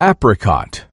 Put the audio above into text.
apricot.